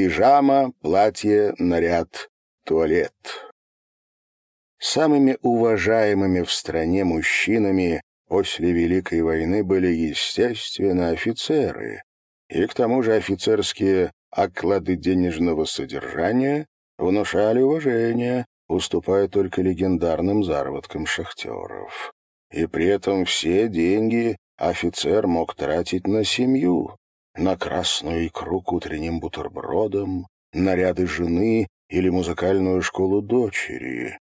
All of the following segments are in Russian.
Пижама, платье, наряд, туалет. Самыми уважаемыми в стране мужчинами после Великой войны были, естественно, офицеры, и к тому же офицерские оклады денежного содержания внушали уважение, уступая только легендарным заработкам шахтеров. И при этом все деньги офицер мог тратить на семью, на красную икру к утренним бутербродам, наряды жены или музыкальную школу дочери.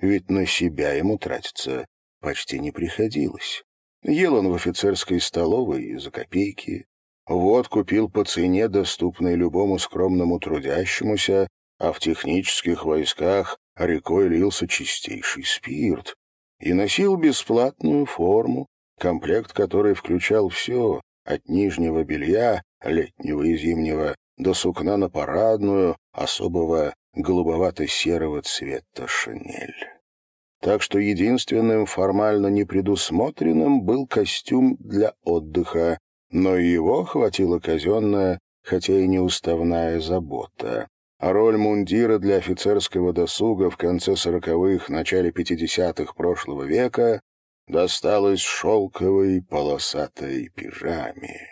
Ведь на себя ему тратиться почти не приходилось. Ел он в офицерской столовой за копейки, вот купил по цене, доступной любому скромному трудящемуся, а в технических войсках рекой лился чистейший спирт, и носил бесплатную форму, комплект которой включал все, от нижнего белья, летнего и зимнего, до сукна на парадную, особого голубовато-серого цвета шинель. Так что единственным формально непредусмотренным был костюм для отдыха, но его хватила казенная, хотя и неуставная забота. А роль мундира для офицерского досуга в конце сороковых, начале пятидесятых прошлого века досталась шелковой полосатой пижаме.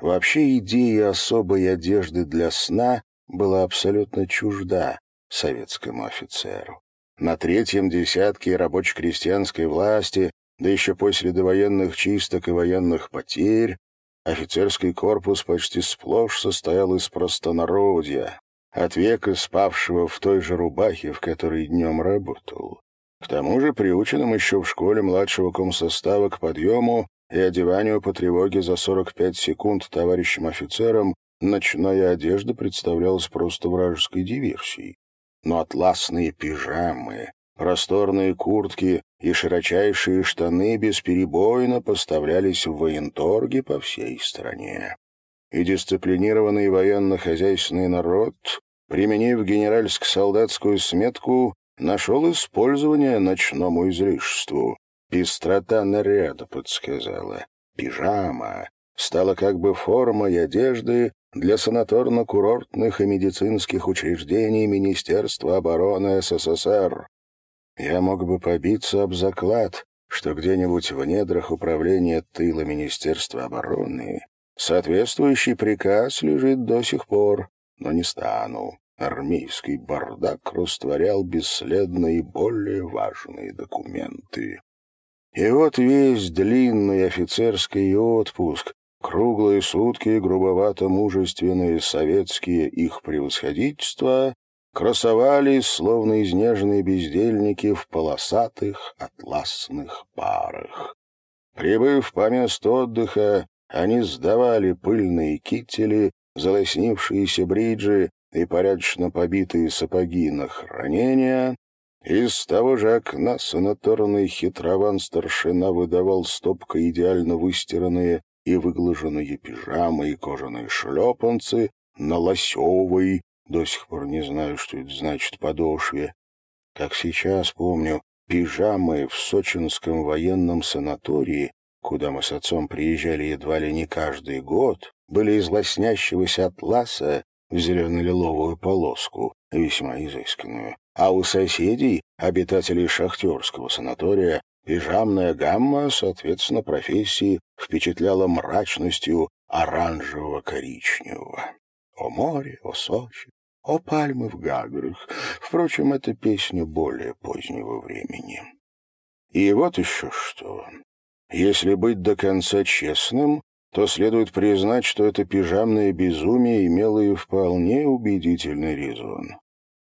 Вообще идея особой одежды для сна была абсолютно чужда советскому офицеру. На третьем десятке рабоче-крестьянской власти, да еще после довоенных чисток и военных потерь, офицерский корпус почти сплошь состоял из простонародья, от века спавшего в той же рубахе, в которой днем работал. К тому же приученным еще в школе младшего комсостава к подъему и одеванию по тревоге за 45 секунд товарищем офицерам ночная одежда представлялась просто вражеской диверсией. Но атласные пижамы, просторные куртки и широчайшие штаны бесперебойно поставлялись в военторге по всей стране. И дисциплинированный военно-хозяйственный народ, применив генеральско-солдатскую сметку, нашел использование ночному излишеству. Пестрота наряда подсказала. Пижама стала как бы формой одежды для санаторно-курортных и медицинских учреждений Министерства обороны СССР. Я мог бы побиться об заклад, что где-нибудь в недрах управления тыла Министерства обороны соответствующий приказ лежит до сих пор, но не стану. Армейский бардак растворял бесследно и более важные документы. И вот весь длинный офицерский отпуск, круглые сутки грубовато-мужественные советские их превосходительства красовались, словно изнеженные бездельники, в полосатых атласных парах. Прибыв по месту отдыха, они сдавали пыльные кители, залоснившиеся бриджи и порядочно побитые сапоги на хранение, из того же окна санаторный хитрован-старшина выдавал стопкой идеально выстиранные и выглаженные пижамы и кожаные шлепанцы на лосевой, до сих пор не знаю, что это значит, подошве. Как сейчас помню, пижамы в сочинском военном санатории, куда мы с отцом приезжали едва ли не каждый год, были из лоснящегося атласа в зелено-лиловую полоску, весьма изысканную. А у соседей, обитателей шахтерского санатория, пижамная гамма, соответственно, профессии впечатляла мрачностью оранжево-коричневого. О море, о Сочи, о пальмы в Гаграх. Впрочем, это песня более позднего времени. И вот еще что. Если быть до конца честным, то следует признать, что это пижамное безумие имело и вполне убедительный резон.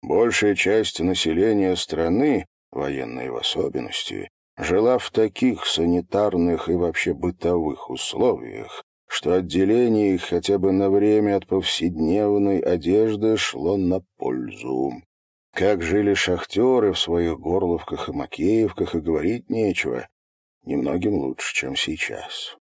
Большая часть населения страны, военной в особенности, жила в таких санитарных и вообще бытовых условиях, что отделение их хотя бы на время от повседневной одежды шло на пользу. Как жили шахтеры в своих горловках и макеевках, и говорить нечего. Немногим лучше, чем сейчас.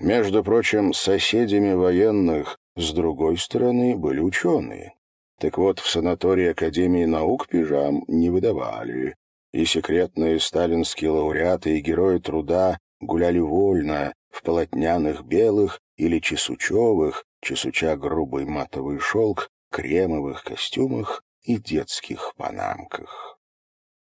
Между прочим, соседями военных с другой стороны были ученые. Так вот, в санатории Академии наук пижам не выдавали, и секретные сталинские лауреаты и герои труда гуляли вольно, в полотняных белых или чесучевых, чесуча грубый матовый шелк, кремовых костюмах и детских панамках.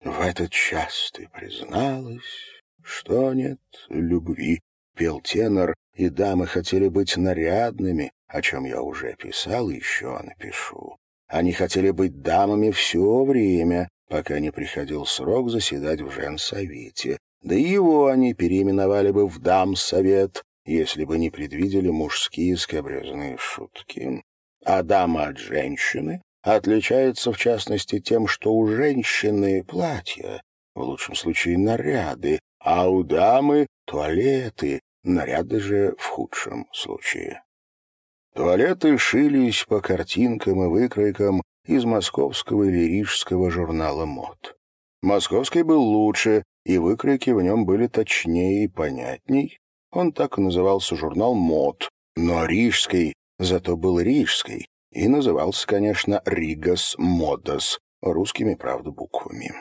В этот час ты призналась, что нет любви, пел тенор, и дамы хотели быть нарядными, о чем я уже писал и еще напишу. Они хотели быть дамами все время, пока не приходил срок заседать в женсовете. Да и его они переименовали бы в дамсовет, если бы не предвидели мужские скобрезные шутки. А дама от женщины отличается, в частности, тем, что у женщины платья, в лучшем случае наряды, а у дамы туалеты, наряды же в худшем случае. Туалеты шились по картинкам и выкройкам из московского или рижского журнала мод. Московский был лучше, и выкройки в нем были точнее и понятней. Он так и назывался журнал «Мод», но рижский зато был рижский и назывался, конечно, «Ригас Модас», русскими, правда, буквами.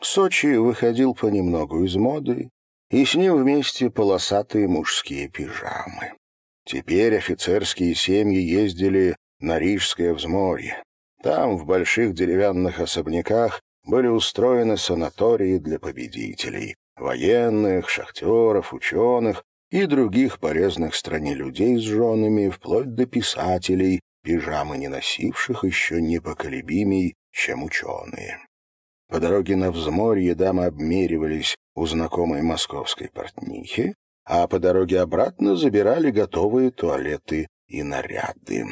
Сочи выходил понемногу из моды, и с ним вместе полосатые мужские пижамы. Теперь офицерские семьи ездили на Рижское взморье. Там, в больших деревянных особняках, были устроены санатории для победителей, военных, шахтеров, ученых и других полезных стране людей с женами, вплоть до писателей, пижамы не носивших еще непоколебимей, чем ученые. По дороге на взморье дамы обмеривались у знакомой московской портнихи, а по дороге обратно забирали готовые туалеты и наряды.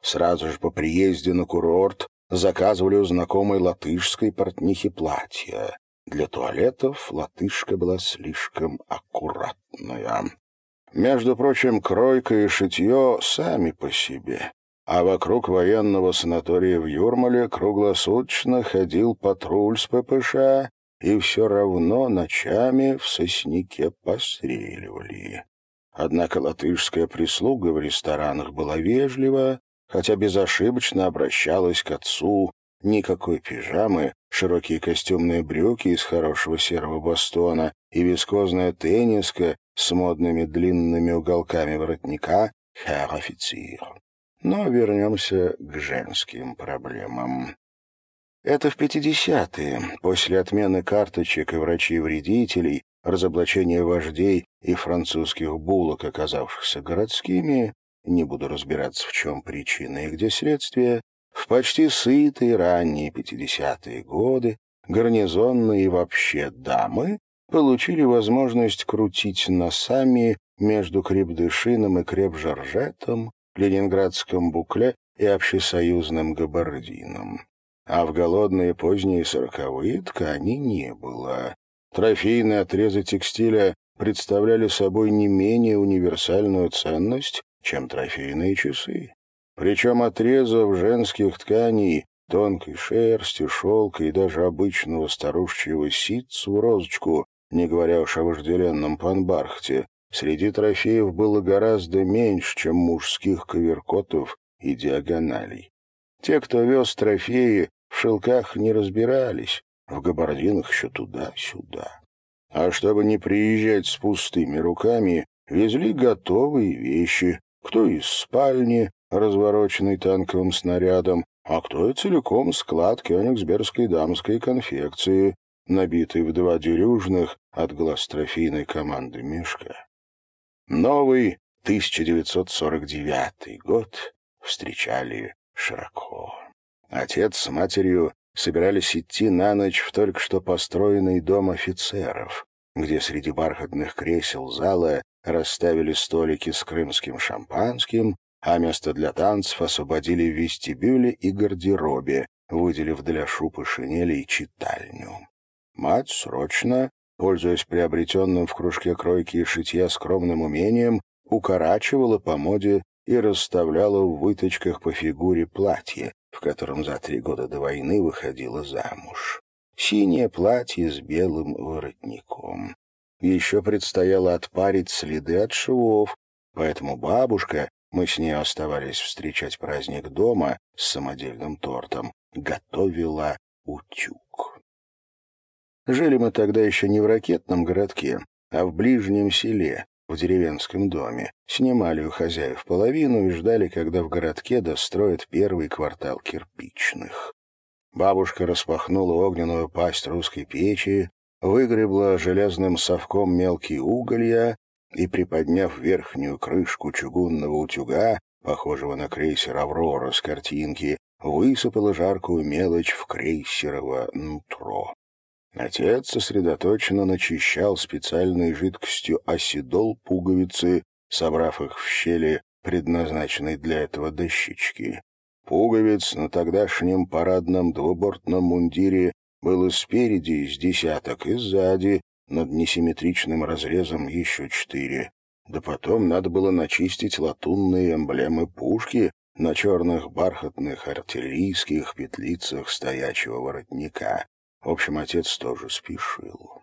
Сразу же по приезде на курорт заказывали у знакомой латышской портнихи платья. Для туалетов латышка была слишком аккуратная. Между прочим, кройка и шитье сами по себе. А вокруг военного санатория в Юрмале круглосуточно ходил патруль с ППШ и все равно ночами в сосняке постреливали. Однако латышская прислуга в ресторанах была вежлива, хотя безошибочно обращалась к отцу. Никакой пижамы, широкие костюмные брюки из хорошего серого бастона и вискозная тенниска с модными длинными уголками воротника «Хэр-офицер». Но вернемся к женским проблемам. Это в 50-е, после отмены карточек и врачей-вредителей, разоблачения вождей и французских булок, оказавшихся городскими, не буду разбираться, в чем причина и где следствие, в почти сытые ранние 50-е годы гарнизонные и вообще дамы получили возможность крутить носами между Крепдышином и Крепжоржетом, Ленинградском букле и общесоюзным габардином а в голодные поздние сороковые ткани не было. Трофейные отрезы текстиля представляли собой не менее универсальную ценность, чем трофейные часы. Причем отрезов женских тканей, тонкой шерсти, шелка и даже обычного старушечьего ситцу в розочку, не говоря уж о вожделенном панбархте, среди трофеев было гораздо меньше, чем мужских коверкотов и диагоналей. Те, кто вез трофеи, в шелках не разбирались, в габардинах еще туда-сюда. А чтобы не приезжать с пустыми руками, везли готовые вещи, кто из спальни, развороченной танковым снарядом, а кто и целиком склад кёнигсбергской дамской конфекции, набитый в два дерюжных от глаз трофейной команды мешка. Новый 1949 год встречали широко. Отец с матерью собирались идти на ночь в только что построенный дом офицеров, где среди бархатных кресел зала расставили столики с крымским шампанским, а место для танцев освободили в вестибюле и гардеробе, выделив для шуб и шинелей читальню. Мать срочно, пользуясь приобретенным в кружке кройки и шитья скромным умением, укорачивала по моде и расставляла в выточках по фигуре платье, в котором за три года до войны выходила замуж. Синее платье с белым воротником. Еще предстояло отпарить следы от швов, поэтому бабушка, мы с ней оставались встречать праздник дома с самодельным тортом, готовила утюг. Жили мы тогда еще не в ракетном городке, а в ближнем селе, в деревенском доме, снимали у хозяев половину и ждали, когда в городке достроят первый квартал кирпичных. Бабушка распахнула огненную пасть русской печи, выгребла железным совком мелкие уголья и, приподняв верхнюю крышку чугунного утюга, похожего на крейсер «Аврора» с картинки, высыпала жаркую мелочь в крейсерово нутро. Отец сосредоточенно начищал специальной жидкостью оседол пуговицы, собрав их в щели, предназначенной для этого дощечки. Пуговиц на тогдашнем парадном двубортном мундире было спереди из десяток и сзади, над несимметричным разрезом еще четыре. Да потом надо было начистить латунные эмблемы пушки на черных бархатных артиллерийских петлицах стоячего воротника. В общем, отец тоже спешил.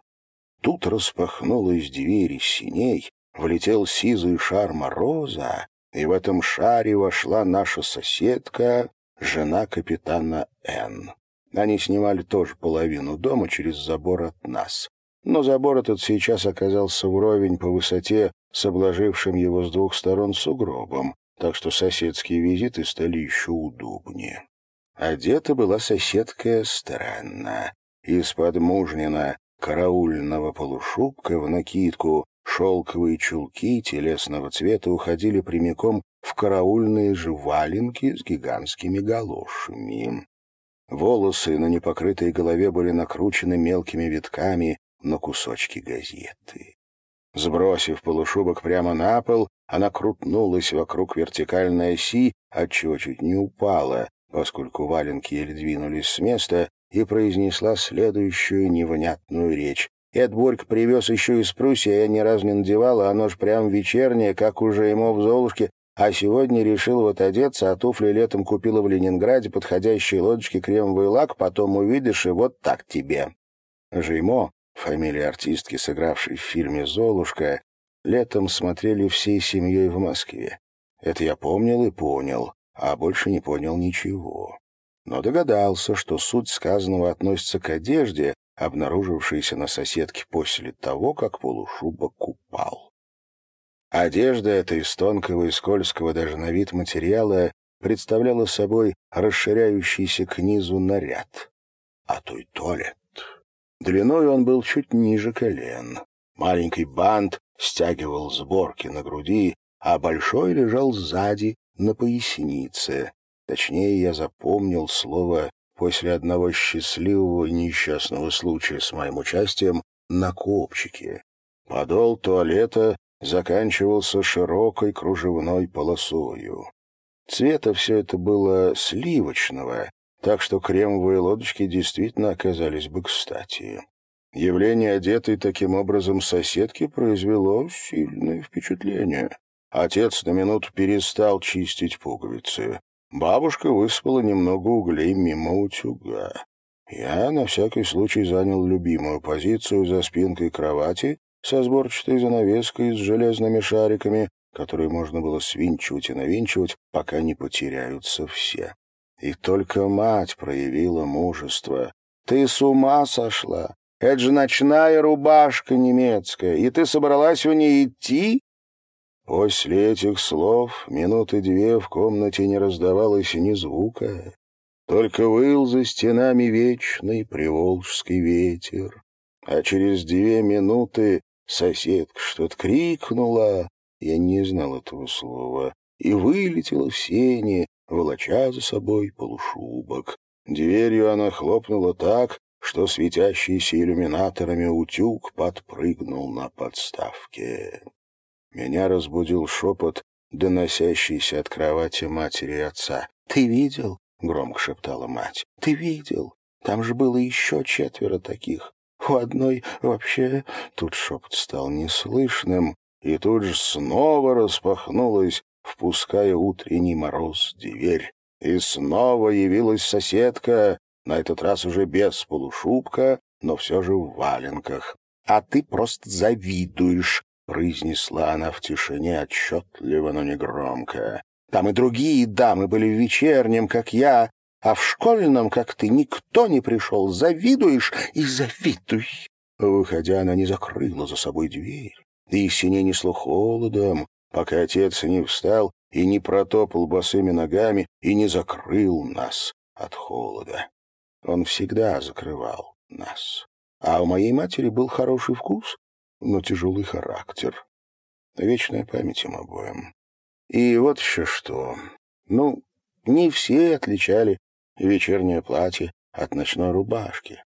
Тут распахнулась дверь из синей, влетел сизый шар мороза, и в этом шаре вошла наша соседка, жена капитана Н. Они снимали тоже половину дома через забор от нас. Но забор этот сейчас оказался вровень по высоте с обложившим его с двух сторон сугробом, так что соседские визиты стали еще удобнее. Одета была соседка странно из-под мужнина караульного полушубка в накидку шелковые чулки телесного цвета уходили прямиком в караульные же валенки с гигантскими галошами. Волосы на непокрытой голове были накручены мелкими витками на кусочки газеты. Сбросив полушубок прямо на пол, она крутнулась вокруг вертикальной оси, отчего чуть не упала, поскольку валенки еле двинулись с места, и произнесла следующую невнятную речь. «Эд Борьк привез еще из Пруссии, я ни разу не надевала, оно ж прям вечернее, как уже ему в Золушке, а сегодня решил вот одеться, а туфли летом купила в Ленинграде, подходящие лодочки, кремовый лак, потом увидишь, и вот так тебе». Жеймо, фамилия артистки, сыгравшей в фильме «Золушка», летом смотрели всей семьей в Москве. Это я помнил и понял, а больше не понял ничего но догадался, что суть сказанного относится к одежде, обнаружившейся на соседке после того, как полушубок упал. Одежда эта из тонкого и скользкого даже на вид материала представляла собой расширяющийся к низу наряд, а то и туалет. Длиной он был чуть ниже колен. Маленький бант стягивал сборки на груди, а большой лежал сзади, на пояснице. Точнее, я запомнил слово после одного счастливого и несчастного случая с моим участием на копчике. Подол туалета заканчивался широкой кружевной полосою. Цвета все это было сливочного, так что кремовые лодочки действительно оказались бы кстати. Явление одетой таким образом соседки произвело сильное впечатление. Отец на минуту перестал чистить пуговицы. Бабушка высыпала немного углей мимо утюга. Я на всякий случай занял любимую позицию за спинкой кровати со сборчатой занавеской с железными шариками, которые можно было свинчивать и навинчивать, пока не потеряются все. И только мать проявила мужество. «Ты с ума сошла! Это же ночная рубашка немецкая, и ты собралась в ней идти?» После этих слов минуты две в комнате не раздавалось ни звука, только выл за стенами вечный приволжский ветер. А через две минуты соседка что-то крикнула, я не знал этого слова, и вылетела в сени, волоча за собой полушубок. Дверью она хлопнула так, что светящийся иллюминаторами утюг подпрыгнул на подставке. Меня разбудил шепот, доносящийся от кровати матери и отца. «Ты видел?» — громко шептала мать. «Ты видел? Там же было еще четверо таких. У одной вообще...» Тут шепот стал неслышным, и тут же снова распахнулась, впуская утренний мороз дверь. И снова явилась соседка, на этот раз уже без полушубка, но все же в валенках. «А ты просто завидуешь», произнесла она в тишине отчетливо, но негромко. Там и другие дамы были в вечернем, как я, а в школьном, как ты, никто не пришел. Завидуешь и завидуй. Выходя, она не закрыла за собой дверь. и сине несло холодом, пока отец не встал и не протопал босыми ногами и не закрыл нас от холода. Он всегда закрывал нас. А у моей матери был хороший вкус, но тяжелый характер. Вечная память им обоим. И вот еще что. Ну, не все отличали вечернее платье от ночной рубашки.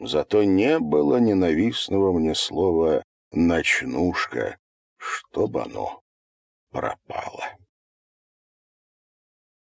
Зато не было ненавистного мне слова «ночнушка», чтобы оно пропало.